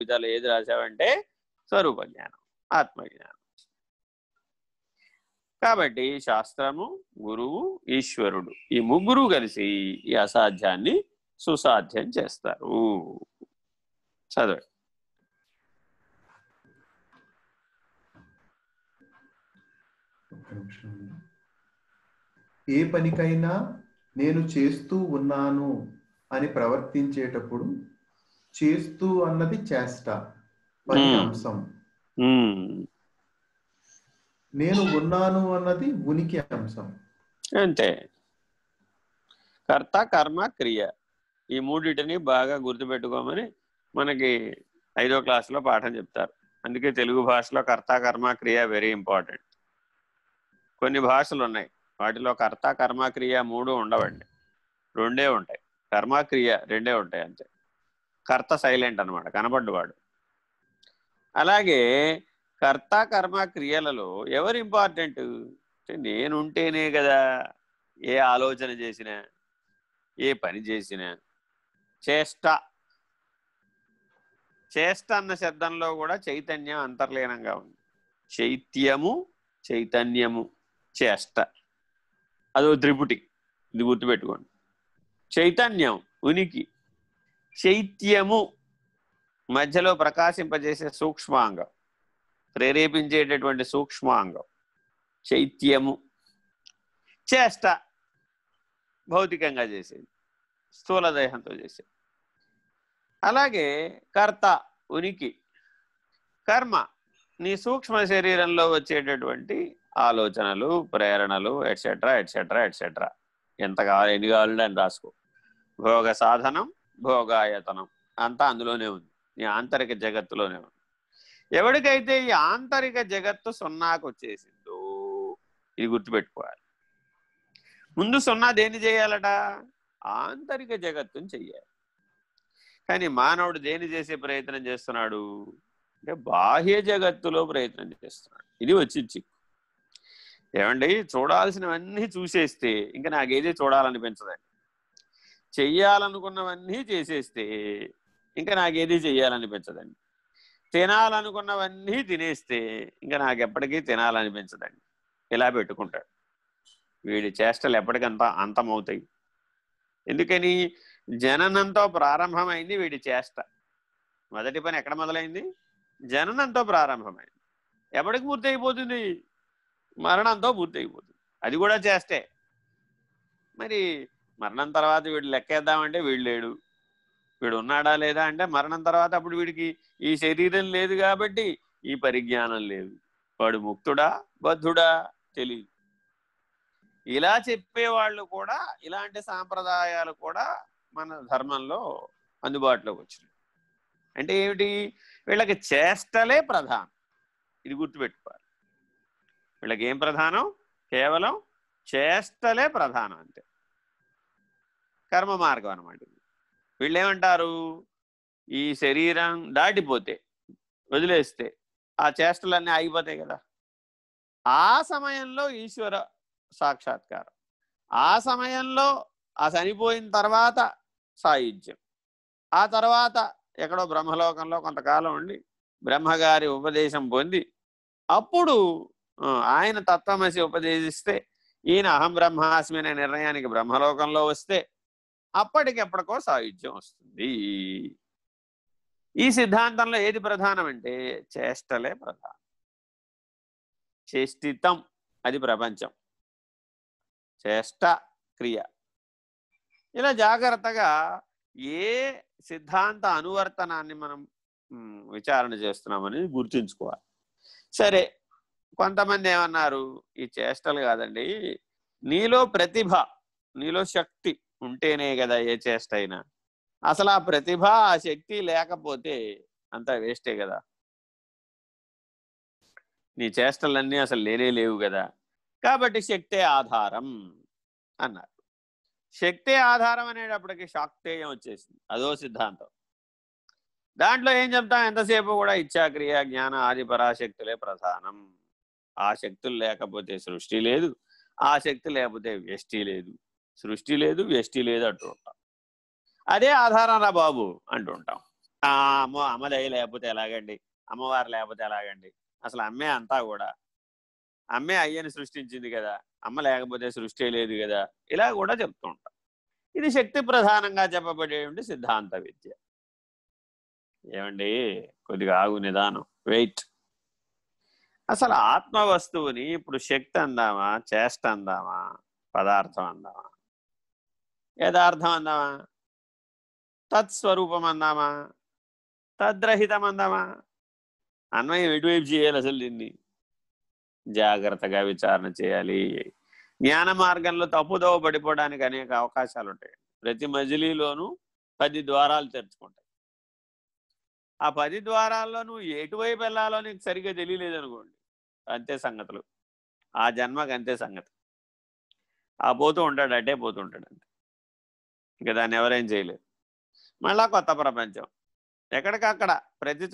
విధాలు ఏది రాశావంటే స్వరూప జ్ఞానం ఆత్మజ్ఞానం కాబట్టి శాస్త్రము గురువు ఈశ్వరుడు ఈ ముగ్గురు కలిసి ఈ అసాధ్యాన్ని సుసాధ్యం చేస్తారు. చదవండి. ఏ పనికైనా నేను చేస్తూ ఉన్నాను అని ప్రవర్తించేటప్పుడు చేస్తూ అన్నది చేష్ట. అంశం నేను ఉన్నాను అన్నది ఉనికి అంశం. అంతే. కర్త కర్మ క్రియ. ఈ మూడింటిని బాగా గుర్తుపెట్టుకోమని మనకి ఐదో క్లాసులో పాఠం చెప్తారు. అందుకే తెలుగు భాషలో కర్త కర్మ క్రియ వెరీ ఇంపార్టెంట్ కొన్ని భాషలు ఉన్నాయి. వాటిలో కర్త కర్మ క్రియ మూడు ఉండవండి. రెండే ఉంటాయి. కర్మ క్రియ రెండే ఉంటాయి అంతే. కర్త సైలెంట్ అనమాట కనబడ్డవాడు. అలాగే కర్త కర్మ క్రియలలో ఎవరు ఇంపార్టెంట్? నేనుంటేనే కదా ఏ ఆలోచన చేసినా ఏ పని చేసినా. చేష్ట. చేష్ట అన్న శబ్దంలో కూడా చైతన్యం అంతర్లీనంగా ఉంది. చైత్యము చైతన్యము చేష్ట. అదో త్రిపుటి ఇది గుర్తుపెట్టుకోండి. చైతన్యం ఉనికి. చైత్యము మధ్యలో ప్రకాశింపజేసే సూక్ష్మాంగం ప్రేరేపించేటటువంటి సూక్ష్మాంగం. చైత్యము చేష్ట భౌతికంగా చేసేది స్థూల దేహంతో చేసేది. అలాగే కర్త ఉనికి కర్మ నీ సూక్ష్మ శరీరంలో వచ్చేటటువంటి ఆలోచనలు ప్రేరణలు ఎట్సెట్రా ఎట్సెట్రా ఎట్సెట్రా ఎంత కావాలి ఎన్ని కావాలంటే అని రాసుకో. భోగ సాధనం భోగాయతనం. అంతా అందులోనే ఉంది. నీ ఆంతరిక జగత్తులోనే ఉంది. ఎవరికైతే ఈ ఆంతరిక జగత్తు సున్నాకు వచ్చేసిందో ఇది గుర్తుపెట్టుకోవాలి. ముందు సున్నా దేన్ని చేయాలట? ఆంతరిక జగత్తుని చెయ్యాలి. కానీ మానవుడు దేన్ని చేసే ప్రయత్నం చేస్తున్నాడు? అంటే బాహ్య జగత్తులో ప్రయత్నం చేస్తున్నాడు. ఇది వచ్చి చిక్కు. ఏమండి? చూడాల్సినవన్నీ చూసేస్తే ఇంకా నాకేది చూడాలనిపించదండి. చెయ్యాలనుకున్నవన్నీ చేసేస్తే ఇంకా నాకేది చెయ్యాలనిపించదండి. తినాలనుకున్నవన్నీ తినేస్తే ఇంకా నాకు ఎప్పటికీ తినాలనిపించదండి. ఇలా పెట్టుకుంటాడు. వీడి చేష్టలు ఎప్పటికంత అంతమవుతాయి. ఎందుకని జననంతో ప్రారంభమైంది వీడి చేష్ట. మొదటి పని ఎక్కడ మొదలైంది? జననంతో ప్రారంభమైంది. ఎప్పటికి పూర్తి అయిపోతుంది మరణంతో పూర్తి అయిపోతుంది అది కూడా చేస్తే మరి మరణం తర్వాత వీడు లెక్కేద్దామంటే వీడు లేడు. వీడు ఉన్నాడా లేదా అంటే మరణం తర్వాత అప్పుడు వీడికి ఈ శరీరం లేదు కాబట్టి ఈ పరిజ్ఞానం లేదు. వాడు ముక్తుడా? బద్ధుడా? తెలియదు ఇలా చెప్పేవాళ్ళు కూడా ఇలాంటి సాంప్రదాయాలు కూడా మన ధర్మంలో అందుబాటులోకి వచ్చినాయి. అంటే ఏమిటి? వీళ్ళకి చేష్టలే ప్రధానం. ఇది గుర్తుపెట్టుకోవాలి. వీళ్ళకి ఏం ప్రధానం? కేవలం చేష్టలే ప్రధానం అంతే. కర్మ మార్గం అనమాట వీళ్ళు ఏమంటారు ఈ శరీరం దాటిపోతే వదిలేస్తే ఆ చేష్టలన్నీ ఆగిపోతాయి కదా. ఆ సమయంలో ఈశ్వర సాక్షాత్కారం. ఆ సమయంలో ఆ చనిపోయిన తర్వాత సాయుధ్యం. ఆ తర్వాత ఎక్కడో బ్రహ్మలోకంలో కొంతకాలం ఉండి బ్రహ్మగారి ఉపదేశం పొంది అప్పుడు ఆయన తత్వమసి ఉపదేశిస్తే ఈయన అహం బ్రహ్మాస్మి అనే నిర్ణయానికి బ్రహ్మలోకంలో వస్తే అప్పటికెప్పటికో సాయుధ్యం వస్తుంది. ఈ సిద్ధాంతంలో ఏది ప్రధానం అంటే చేష్టలే ప్రధానం. చేష్టితం అది ప్రపంచం. చేష్ట క్రియ. ఇలా జాగ్రత్తగా ఏ సిద్ధాంత అనువర్తనాన్ని మనం విచారణ చేస్తున్నామని గుర్తుంచుకోవాలి. సరే కొంతమంది ఏమన్నారు ఈ చేష్టలు కాదండి నీలో ప్రతిభ నీలో శక్తి ఉంటేనే కదా ఏ చేష్ట అయినా. అసలు ఆ ప్రతిభ ఆ శక్తి లేకపోతే అంతా వేస్టే కదా. నీ చేష్టలన్నీ అసలు లేనే లేవు కదా. కాబట్టి శక్తే ఆధారం అన్నారు. శక్తే ఆధారం అనేటప్పటికి శాక్తేయం వచ్చేసింది. అదో సిద్ధాంతం. దాంట్లో ఏం చెప్తాం? ఎంతసేపు కూడా ఇచ్చాక్రియ జ్ఞాన ఆది పరాశక్తులే ప్రధానం. ఆ శక్తులు లేకపోతే సృష్టి లేదు. ఆ శక్తి లేకపోతే వ్యష్టి లేదు. సృష్టి లేదు వ్యష్టి లేదు అంటూ ఉంటాం అదే ఆధారం రా బాబు అంటుంటాం. ఆ అమ్మ అమ్మదయ్య లేకపోతే ఎలాగండి? అమ్మవారు లేకపోతే ఎలాగండి? అసలు అమ్మే అంతా కూడా అమ్మే అయ్యని సృష్టించింది కదా అమ్మ లేకపోతే సృష్టి లేదు కదా ఇలా కూడా చెప్తూ ఉంటాం ఇది శక్తి ప్రధానంగా చెప్పబడేటువంటి సిద్ధాంత విద్య. ఏమండి? కొద్దిగా ఆగు నిదానం వెయిట్. అసలు ఆత్మ వస్తువుని ఇప్పుడు శక్తి అందామా చేష్ట అందామా పదార్థం అందామా? యథార్థం అందామా తత్స్వరూపం అందామా తద్రహితం అందామా అన్వయం ఎటువైపు చేయాలి అసలు దీన్ని? జాగ్రత్తగా విచారణ చేయాలి. జ్ఞాన మార్గంలో తప్పుదోవ పడిపోవడానికి అనేక అవకాశాలు ఉంటాయి ప్రతి మజిలీలోనూ పది ద్వారాలు తెరుచుకుంటాయి. ఆ పది ద్వారాల్లో నువ్వు ఎటువైపు వెళ్ళాలో నీకు సరిగ్గా తెలియలేదనుకోండి. అంతే సంగతులు. ఆ జన్మకి అంతే సంగతి. ఆ పోతూ ఉంటాడు అటే పోతుంటాడు అంతే ఇంకా దాన్ని ఎవరేం చేయలేరు. మళ్ళా కొత్త ప్రపంచం. ఎక్కడికక్కడ ప్రతి